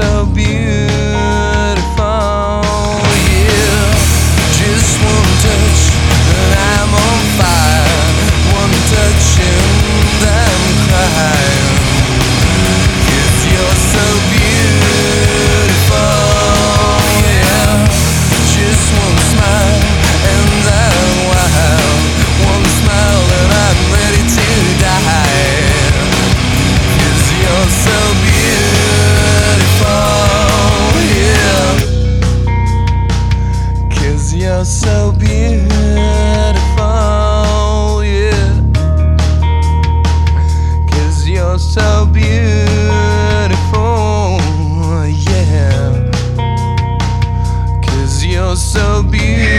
so beautiful. So beautiful, yeah. Cause you're so beautiful, yeah. Cause you're so beautiful.